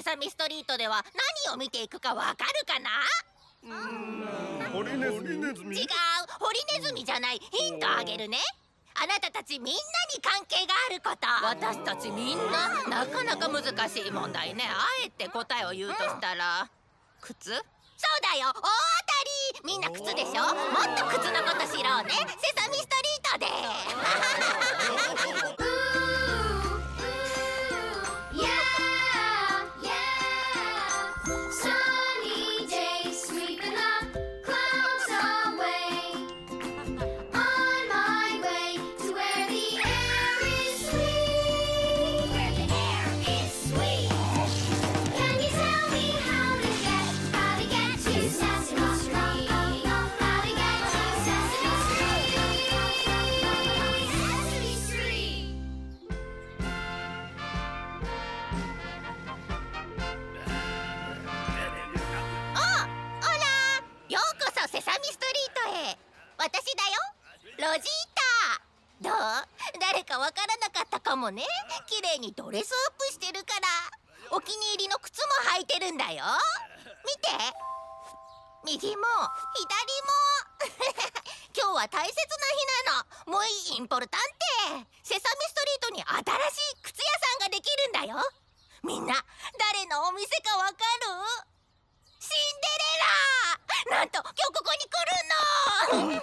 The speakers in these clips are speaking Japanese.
セサミストリートでは何を見ていくかわかるかな？ホリネズミ。違う。ホリネズミじゃない。ヒントあげるね。あなたたちみんなに関係があること。私たちみんななかなか難しい問題ね。あえて答えを言うとしたら、靴？そうだよ。大当たり。みんな靴でしょ？もっと靴のこと知ろうね。セサミストリートでにドレスアップしてるからお気に入りの靴も履いてるんだよ。見て。右も左も。今日は大切な日なの。もういいインポルタンテ。セサミストリートに新しい靴屋さんができるんだよ。みんな誰のお店かわかる？シンデレラ。なんと今日ここに来る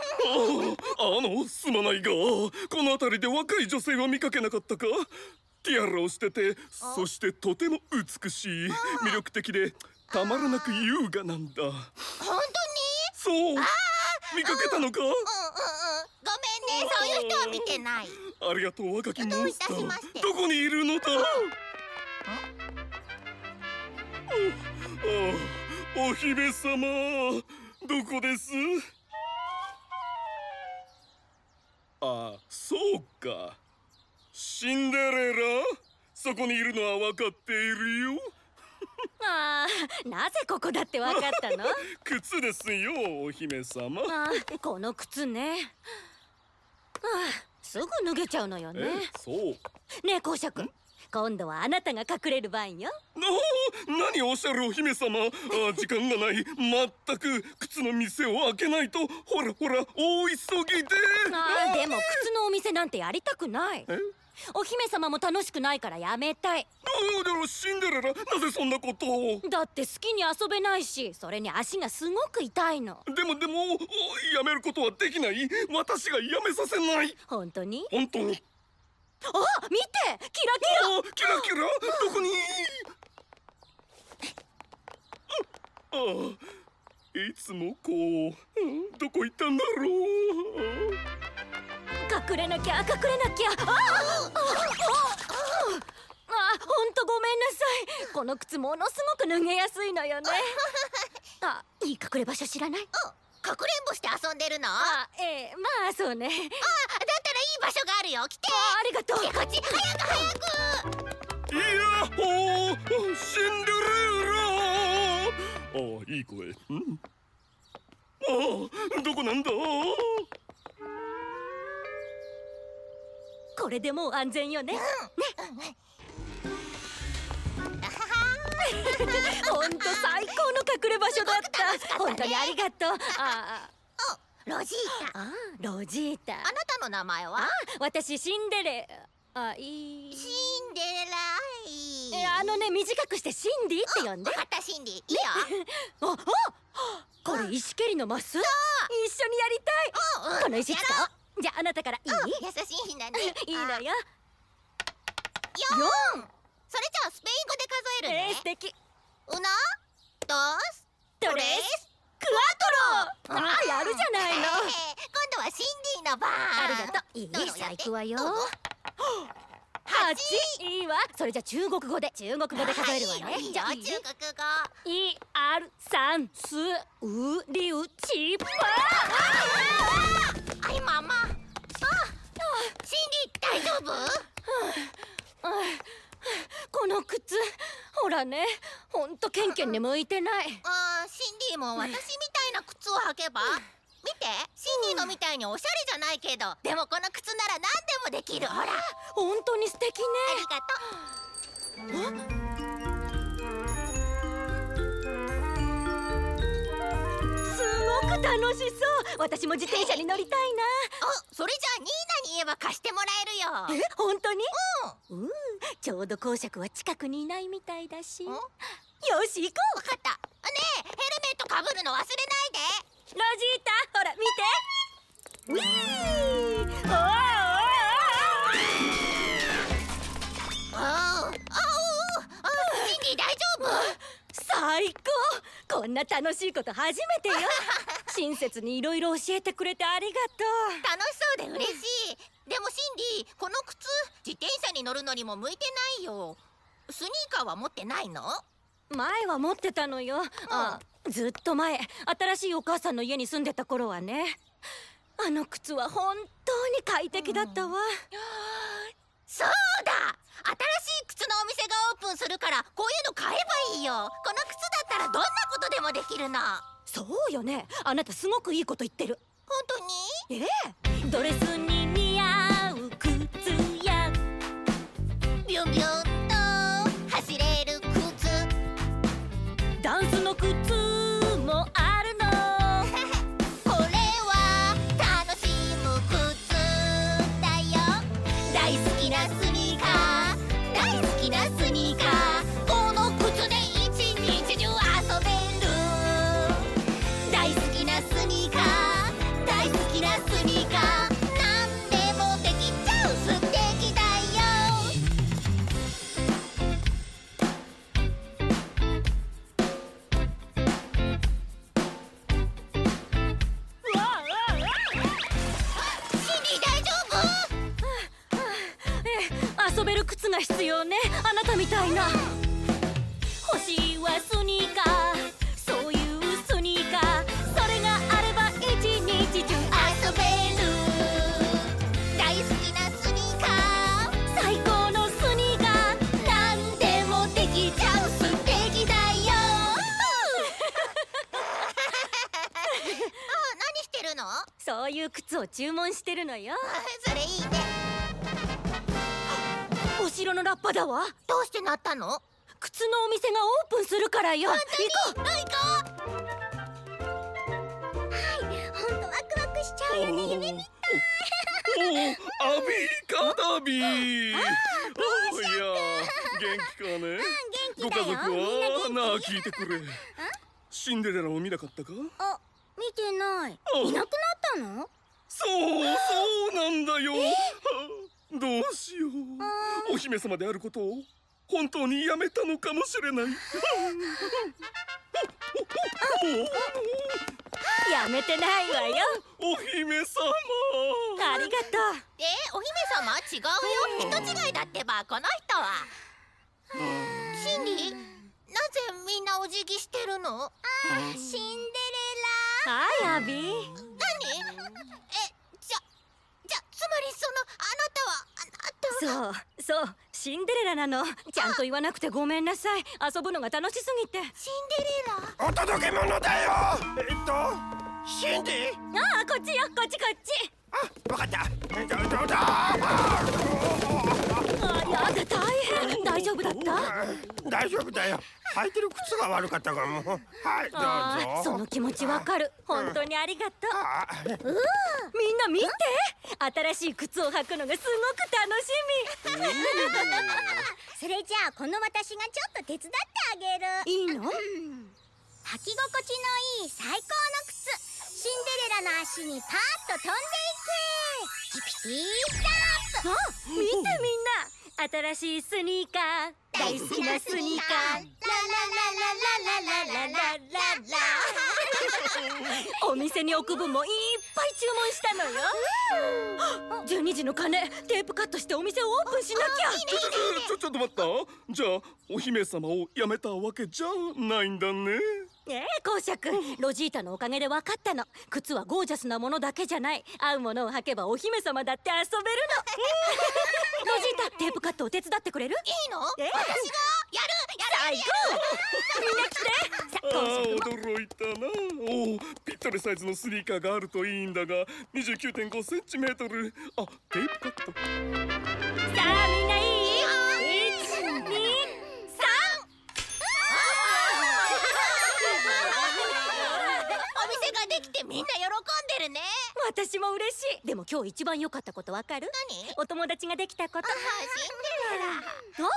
の。あのすまないがこの辺りで若い女性は見かけなかったか？ティアラをしててそしてとても美しい魅力的でたまらなく優雅なんだ。本当に？そう。見かけたのか？うんうんうん。ごめんね。そういう人は見てない。ありがとう若きモンスタどういたしまして。ーどこにいるのだ？おおお姫様どこです？あそうかシンデレラそこにいるのは分かっているよ？ああなぜここだってわかったの？靴ですよお姫様。ああこの靴ね。ああすぐ脱げちゃうのよね。えそう。ねえ公爵。今度はあなたが隠れる番よ。な何をおっしゃるお姫様。あ時間がない。全く靴の店を開けないと。ほらほら大急ぎで。ああでも靴のお店なんてやりたくない。え？お姫様も楽しくないからやめたい。あでもシンデレラなぜそんなことを。だって好きに遊べないしそれに足がすごく痛いの。でもでもおやめることはできない。私がやめさせない。本当に？本当に。あ見て！キラキラ！あキラキラ。どこに？ああいつもこう。うんどこ行ったんだろう隠れなきゃ隠れなきゃ。あああほんとごめんなさいこの靴ものすごく脱げやすいのよねあいい隠れ場所知らないかくれんぼして遊んでるのああええまあそうねあだったらいい場所があるよ来てあありがとうこっち早く早くいやほーシンデレラああいい声うんあどこなんだこれでもう安全よね。ねほん。と最高の隠れ場所だった。本当にありがとう。あロジータ。ああロジータ。あなたの名前は？あ私シンデレあいい。シンデレラあのね短くしてシンディって呼んで。わかシンディ。いいよ。ああこれ石蹴りのマス？一緒にやりたい。うん。この石使おうじゃああなたからいい？うん優しい日だね いいのよ。四それじゃあスペイン語で数えるね。えー、素敵。ウナドス。トレス？クワトロ。あやるじゃないの。え ー今度はシンディの番ありがとういいさあ行くわよ。八いいわ。それじゃ中国語で。中国語で数えるわね。いいよ。じゃあいい中国語。いあるさんすうりうちぱあいママあシンディ大丈夫？この靴ほらね。ほんとケンケンに向いてない。あーシンディも私みたいな靴を履けば？見て。シンディのみたいにおしゃれじゃないけど。でもこの靴なら何でもできる。ほら。あほんとに素敵ね。りがとう楽しそう。私も自転車に乗りたいあそれじゃあニーナに言えば貸してもらえるよ。なえ本当に？うん。ちょうど公爵は近くにいないみたいだし。ん。よし行こう。わかった。ねえヘルメットかぶるの忘れないで。ロジータほら見て。ウィーおー。おーおーああああシンディ大丈夫？最高。こんな楽しいこと初めてよ 親切にいろいろ教えてくれてありがとう。楽しそうで嬉しい。でもシンディこの靴自転車に乗るのにも向いてないよ。スニーカーは持ってないの？前は持ってたのよ。あずっと前。新しいお母さんの家に住んでた頃はね。あの靴は本当に快適だったわ、そうだ新しい靴のお店がオープンするからこういうの買えばいいよこの靴だったらどんなことでもできるのそうよね。あなたすごくいいこと言ってる。本当に？ええ。ドレスに似合う靴や。ビュンビュンを注文してるのよ。それいいね。お城のラッパだわ。どうしてなったの？靴のお店がオープンするからよ。行こ行こう。はい本当ワクワクしちゃうよね夢みおおアビーカダビーおいや元気かねご家族はなあ聞いてくれシンデレラを見なかったかあ見てないあいなくなったのそうそうなんだよ。はあどうしよう。お姫様であることを本当にやめたのかもしれない。やめてないわよ。お姫様。ありがとう。えお姫様？違うよ。人違いだってばこの人は。シンディなぜみんなお辞儀してるの？あシンデはいアビーレラ何えじゃじゃつまりそのあなたはあなたは。そうそうシンデレラなの。ちゃんと言わなくてごめんなさい。遊ぶのが楽しすぎて。シンデレラ？お届け物だよ。えっとシンデ？ィああこっちよこっちこっち。あ、わかった。えっとどうだ？あやだ大変。大丈夫だった？大丈夫だよ。履いてる靴が悪かったかもはいあどうぞ。あその気持ちわかる。本当にありがとう。あみんな見て。新しい靴を履くのがすごく楽しそれじゃあこの私がちょっと手伝ってあげる。みいいの？履き心地のいい最高の靴。シンデレラの足にパーッと飛んでいく。ヒピティジャンプあ見てみんな新しいスニーカー。大好きなスニーカー。ララララララララララお店に置く分もいっぱい注文したのよ12時の鐘テープカットしてお店をオープンしなきゃちょちょちょちょっと待ったじゃあお姫様をやめたわけじゃないんだねねえ公爵。ロジータのおかげで分かったの。靴はゴージャスなものだけじゃない。合うものを履けばお姫様だって遊べるの。ロジータテープカットを手伝ってくれる？いいの？ええ私がやるやる最高。みんな来て驚いたな。おおぴったりサイズのスニーカーがあるといいんだが29.5センチメートル。あテープカット。さあみんな喜んでるね。私も嬉しい。でも今日一番良かったことわかる？何？お友達ができたこと。あシンデレラあ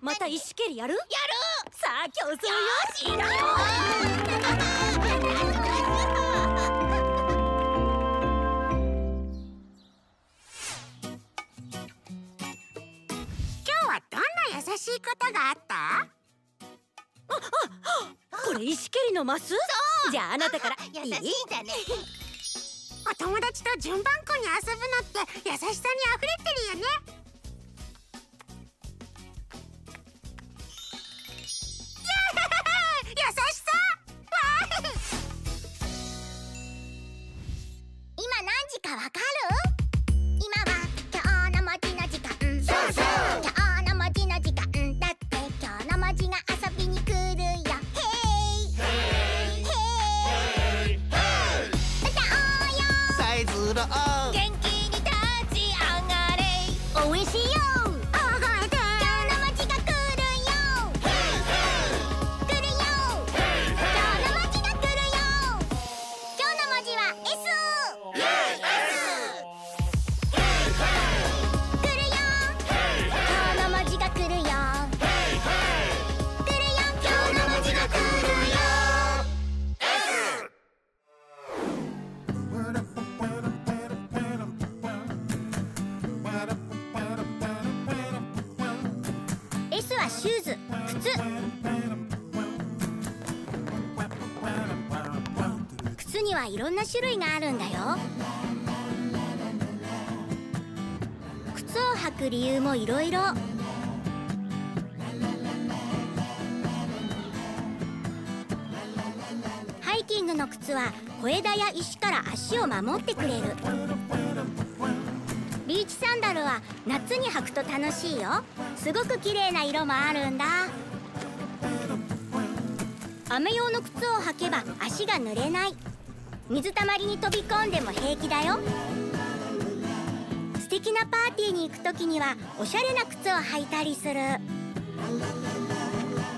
また石蹴りやる？やさあ競争よ。るしだよ今日はどんな優しいことがあった？これ石蹴りのマス？じゃああなたから優しいんだね。お友達と順番こに遊ぶのって優しさに溢れてるよね種類があるんだよ。靴を履く理由もいろいろ。ハイキングの靴は小枝や石から足を守ってくれる。ビーチサンダルは夏に履くと楽しいよ。すごく綺麗な色もあるんだ。雨用の靴を履けば足が濡れない。水たまりに飛び込んでも平気だよ。素敵なパーティーに行く時にはおしゃれな靴を履いたりする。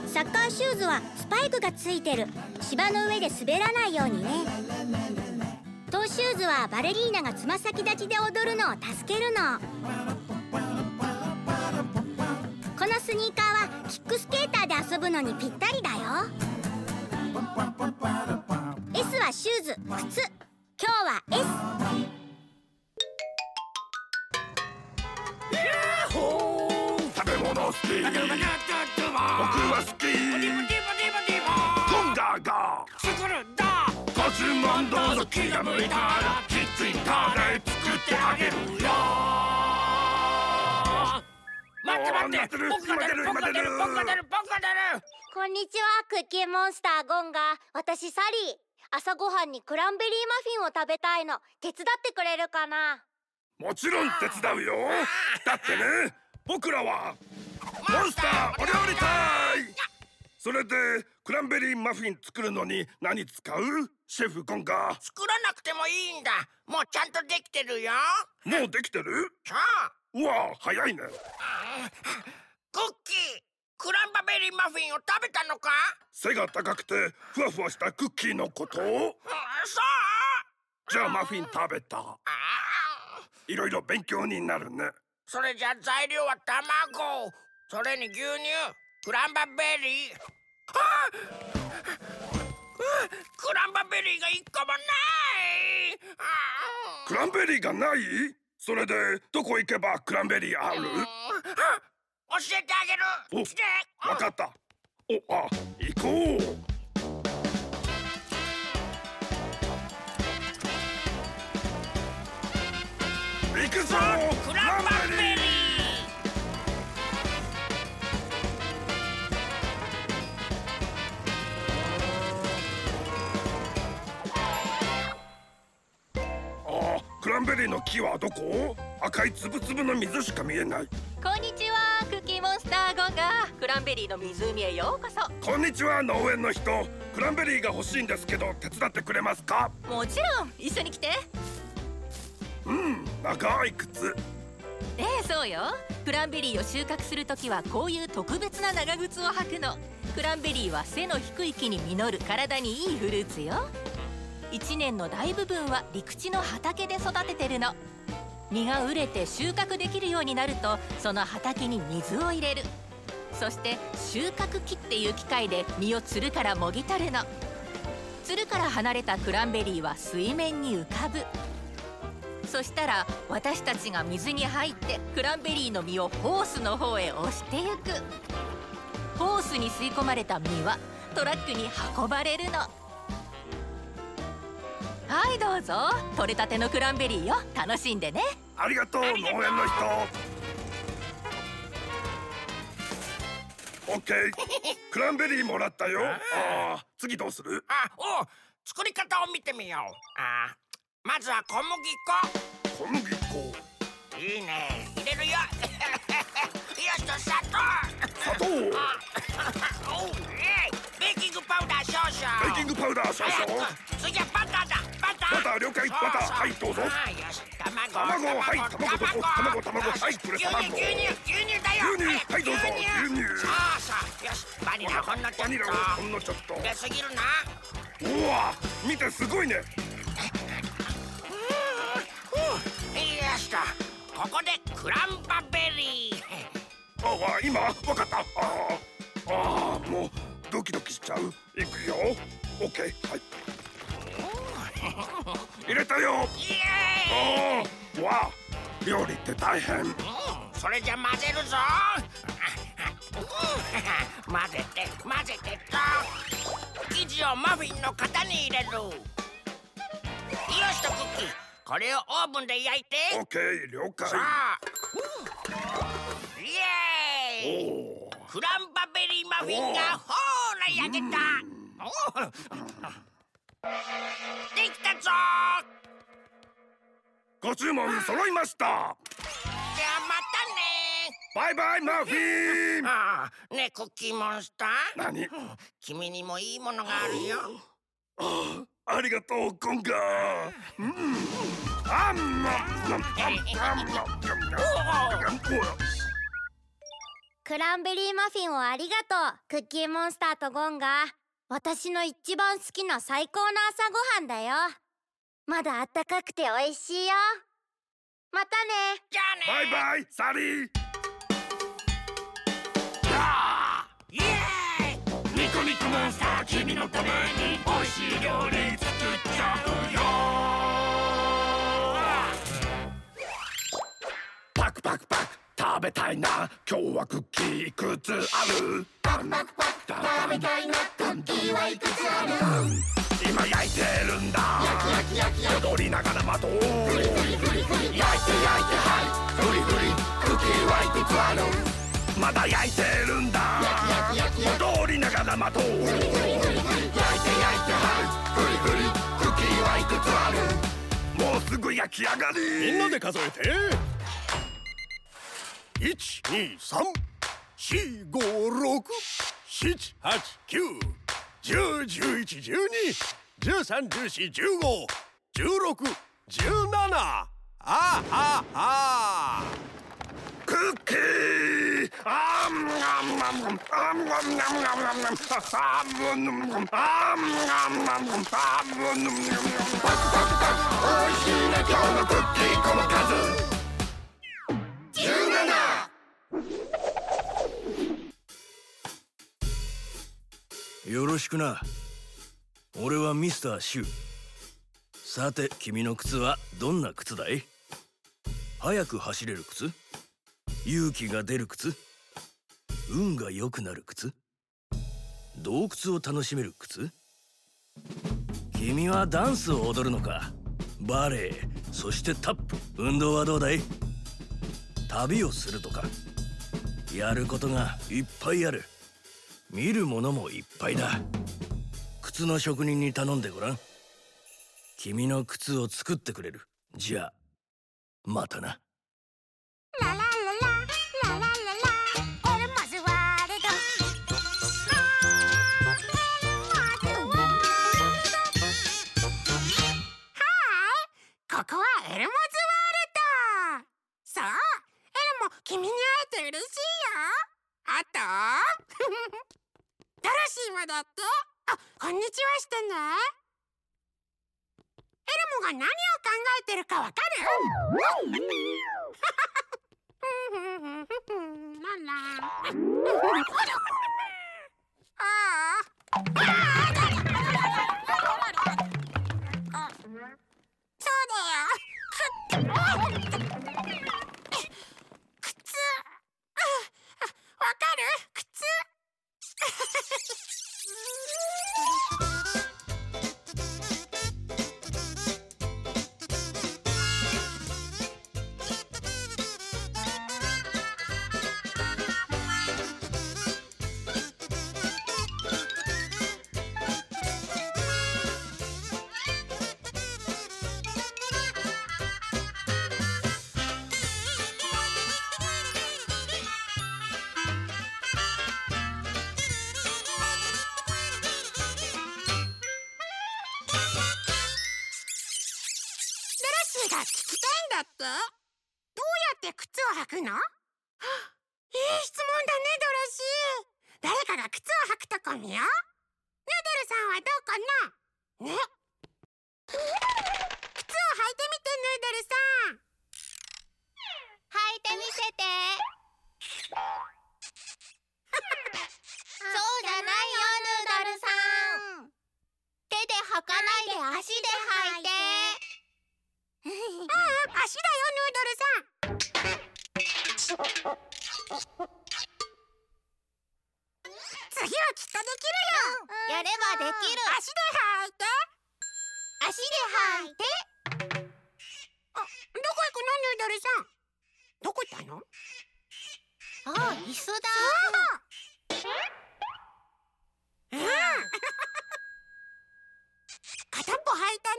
サッカーシューズはスパイクがついてる。芝の上で滑らないようにね。トーシューズはバレリーナがつま先立ちで踊るのを助けるの。このスニーカーはキックスケーターで遊ぶのにぴったりだよ。S はシューズ靴。今日は S 食べ物好き。僕は好き。ゴンガーが作るんだ。ご注文どうぞ気が向いたらキッチンカーで作ってあげるよ。待って待って。僕が出る僕が出る。僕が出る僕が出る。こんにちはクッキーモンスターゴンガ。私サリー朝ごはんにクランベリーマフィンを食べたいの。手伝ってくれるかな？もちろん手伝うよ。だってね僕らはモンスターお料理隊それでクランベリーマフィン作るのに何使う？シェフゴンガ作らなくてもいいんだ。もうちゃんとできてるよ。もうできてる？さあうわ早いねクランバベリーマフィンを食べたのか？背が高くてふわふわしたクッキーのこと？うんそう。じゃあマフィン食べた。いろいろ勉強になるね。それじゃ材料は卵。それに牛乳。クランバベリー。クランバベリーが一個もない。クランベリーがない？それでどこ行けばクランベリーある？うんあ教えてあげる。お来てわかった。おあ行こう。行くぞ。クランバベリー。あクランベリーの木はどこ？赤いつぶつぶの水しか見えないクランベリーの湖へようこそ。こんにちは農園の人。クランベリーが欲しいんですけど手伝ってくれますか？もちろん一緒に来て。うん長い靴。ええそうよ。クランベリーを収穫するときはこういう特別な長靴を履くの。クランベリーは背の低い木に実る体にいいフルーツよ。1年の大部分は陸地の畑で育ててるの。実が熟れて収穫できるようになるとその畑に水を入れるそして収穫機っていう機械で実をつるからもぎ取るの。つるから離れたクランベリーは水面に浮かぶ。そしたら私たちが水に入ってクランベリーの実をホースの方へ押してゆく。ホースに吸い込まれた実はトラックに運ばれるの。はいどうぞ。取れたてのクランベリーよ。楽しんでね。ありがとう農園の人。オッケークランベリーもらったよ。あー次どうする？あおう。作り方を見てみよう。あまずは小麦小麦粉粉？いいね。入れるよ。よしと砂糖。砂糖？あ おうえいベーキングパウダー少々ベーキングパウダー少早々く次はバターだバターバター了解バターはいどうぞあよし卵卵はい卵どこ卵卵はいこれ牛乳卵牛乳牛乳だよ牛乳はいどうぞ牛乳そうそうよしバニラほんのちょっバニラをほんのちょっとと入れすぎるなうわ見てすごいねよしとここでクランバベリーああ今わかったあーあーもうドキドキしちゃう。いくよ。オッケーはい。入れたよ。イエーイ。わあ。料理って大変。うん。それじゃ混ぜるぞ。う ん混ぜて混ぜてと。生地をマフィンの型に入れる。よしとクッキー。これをオーブンで焼いて。オッケー了解。さあ。イエーイ。おー。クランバベリーマフィンがほ焼けた。できたぞ。ご注文揃いました。じゃあまバイバイマフィンたねああねえクッキーモンスター何？君にもいいものがあるよ。あありがとうゴンガー。うん。あんまんあんまんあんまんあんま。ん クランベリーマフィンをありがとう。クッキーモンスターとゴンが私の一番好きな最高の朝ごはんだよ。まだあったかくて美味しいよ。またね。じゃあねバイバイサリー。イエーイ。ニコニコモンスター君のために美味しい料理作っちゃうよたいな。今日はクッキーいくつある？パクパクパク食べたいな。クッキーはいくつある？今焼いてるんだ。焼き焼き焼き踊りながら待とう。焼いて焼いてはい。フリフリ。クッキーはいくつある？まだ焼いてるんだ。焼き焼き焼き踊りながら待とう。焼いて焼いてはい。フリフリ。クッキーはいくつある？もうすぐ焼き上がり。みんなで数えて。一二三四五六七八九十十一十二十三十四十五十六十七あははクッキー。ああああああおいしいな今日のクッキーこの数よろしくな。俺はミスターシュウ。さて君の靴はどんな靴だい？速く走れる靴？勇気が出る靴？運が良くなる靴？洞窟を楽しめる靴？君はダンスを踊るのか？バレエそしてタップ？運動はどうだい？旅をするとか？やることがいっぱいある。見るものもいっぱいだ。靴の職人に頼んでごらん。君の靴を作ってくれる。じゃあまたな。ララララララララエルマスワールドエルマスワールドここはエルモズワールドそうエルも君に会えて嬉しいよあとドロシーもだって？あこんにちはしてねエルモが何を考えてるかわかる？な んだってどうやって靴を履くの？はあいい質問だねドロシー。誰かが靴を履くとこ見よう。ヌードルさんはどうかな？ね。靴を履いてみてヌードルさん。履いてみせて。そうじゃないよヌードルさん。手で履かないで足で履いてうん。うん？足だよヌードルさん？次はきっとできるようん？やればできる足で履いて足で履いてあどこ行くの？ヌードルさん？どこ行ったの？あ椅子だうん片っぽ履いたね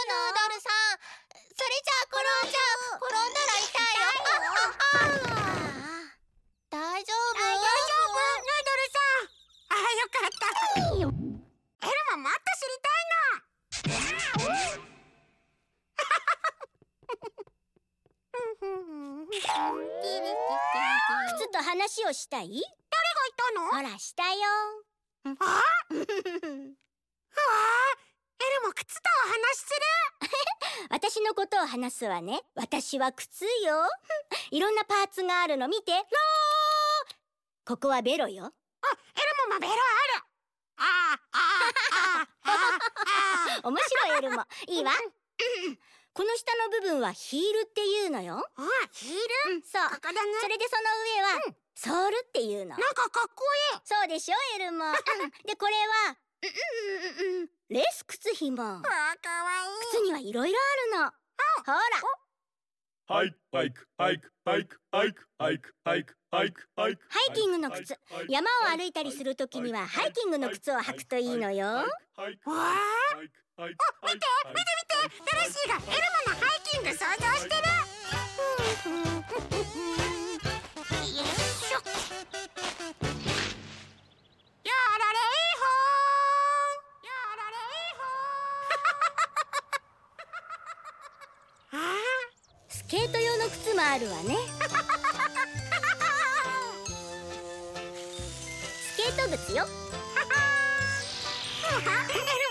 した。い誰がいたのほらしたよあああエルも靴とお話しする私のことを話すわね。私は靴よ。いろんなパーツがあるの見て。ロー。ここはベロよ。あエルももベロある。ああああああ面白いエルもいいわ。この下の部分はヒールっていうのよ。あヒール？うんそう。ここだね。それでその上は、ソールっていうの。なんかかっこいい。そうでしょエルモうん。でこれはうんうんうんうん。レース靴ひも。あーかわいい。靴にはいろいろあるのほらハイクハイクハイクハイクハイクハイクハイクハイクハイクハイキングの靴山を歩いたりするときにはハイキングの靴を履くといいのよわああ見て見て見てドロシーがエルモのハイキング想像してるスケート用の靴もあるわね。スケート靴よ。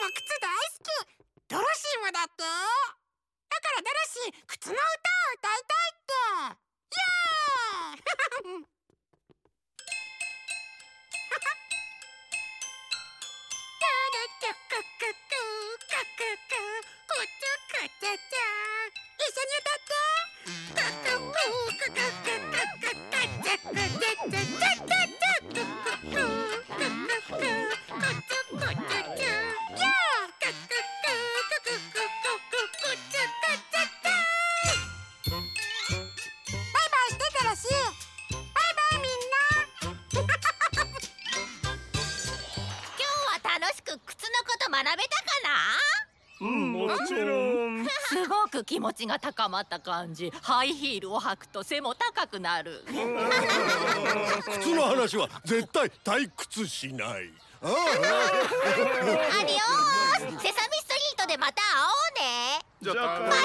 気持ちが高まった感じ。ハイヒールを履くと背も高くなる。靴の話は絶対退屈しないああアディオースセサミストリートでまた会おうねじゃあバイバ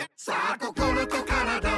イさあ心と体を